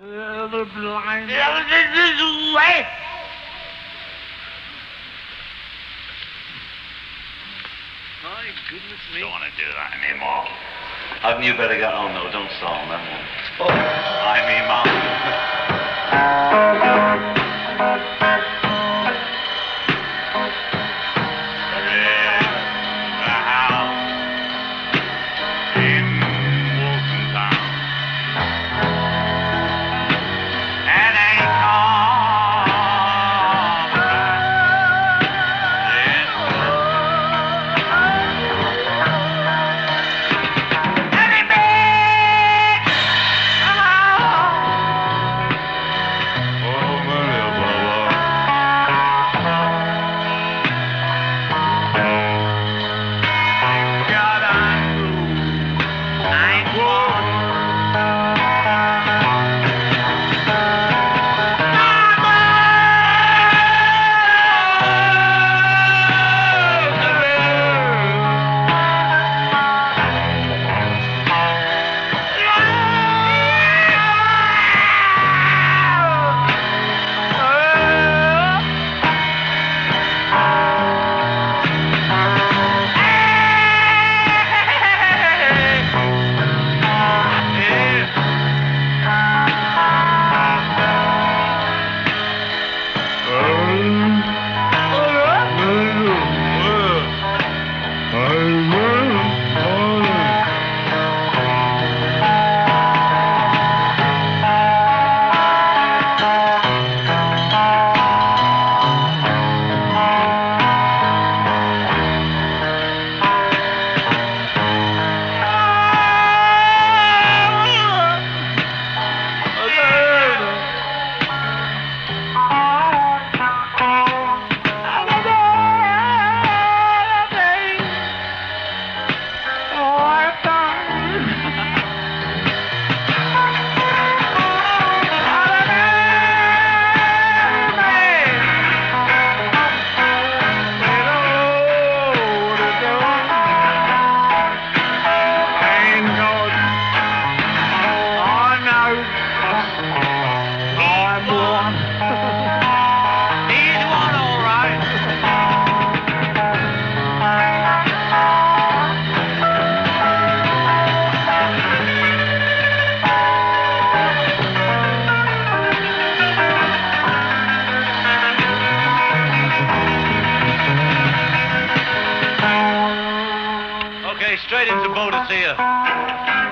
Well, the blind. Wait! My goodness me. Don't want to do that anymore. Haven't you better get on, though? Don't stall them. Oh, I mean, Mom. straight into Boadicea.